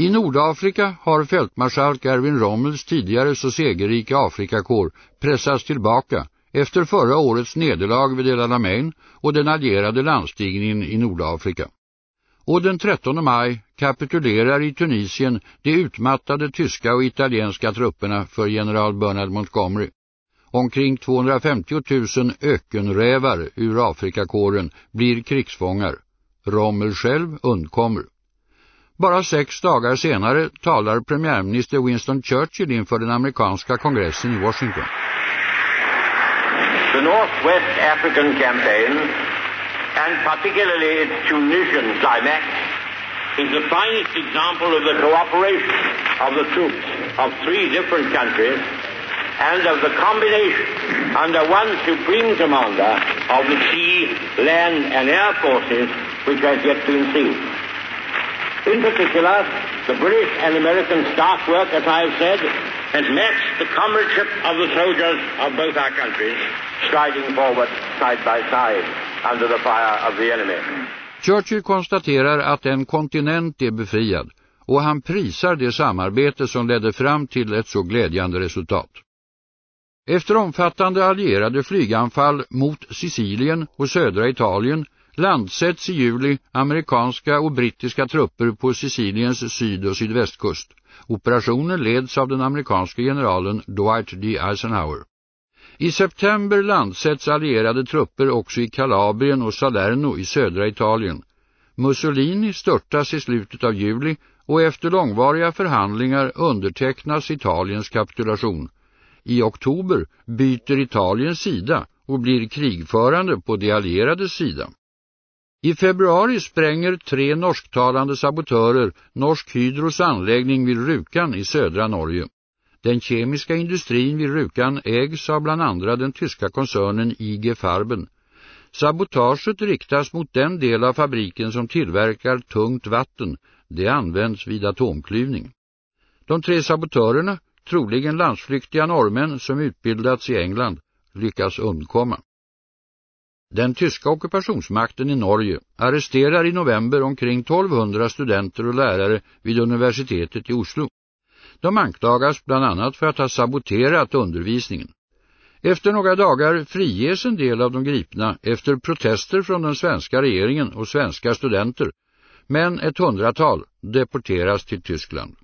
I Nordafrika har fältmarskalk Erwin Rommels tidigare så segerrika Afrikakår pressats tillbaka efter förra årets nederlag vid El Alamein och den allierade landstigningen i Nordafrika. Och den 13 maj kapitulerar i Tunisien de utmattade tyska och italienska trupperna för general Bernard Montgomery. Omkring 250 000 ökenrävar ur Afrikakåren blir krigsfångar. Rommel själv undkommer. Bara sex dagar senare talar premiärminister Winston Churchill inför den amerikanska kongressen i Washington. The Northwest African campaign, and particularly its Tunisian climax, is the finest example of the cooperation of the troops of three different countries and of the combination under one supreme commander of the sea, land and air forces which has yet been seen. In particular, the British and American staff work, as I have said, has matched the comradeship of the soldiers of both our countries, striding forward side by side under the fire of the enemy. Churchill konstaterar att en kontinent är befriad och han prisar det samarbete som ledde fram till ett så glädjande resultat. Efter omfattande allierade flyganfall mot Sicilien och södra Italien landsätts i juli amerikanska och brittiska trupper på Siciliens syd- och sydvästkust. Operationen leds av den amerikanske generalen Dwight D. Eisenhower. I september landsätts allierade trupper också i Kalabrien och Salerno i södra Italien. Mussolini störtas i slutet av juli och efter långvariga förhandlingar undertecknas Italiens kapitulation. I oktober byter Italiens sida och blir krigförande på de allierades sida. I februari spränger tre norsktalande sabotörer Norsk Hydros anläggning vid Rukan i södra Norge. Den kemiska industrin vid Rukan ägs av bland andra den tyska koncernen IG Farben. Sabotaget riktas mot den del av fabriken som tillverkar tungt vatten. Det används vid atomklyvning. De tre sabotörerna, troligen landsflyktiga norrmän som utbildats i England, lyckas undkomma. Den tyska ockupationsmakten i Norge arresterar i november omkring 1200 studenter och lärare vid universitetet i Oslo. De anklagas bland annat för att ha saboterat undervisningen. Efter några dagar friges en del av de gripna efter protester från den svenska regeringen och svenska studenter, men ett hundratal deporteras till Tyskland.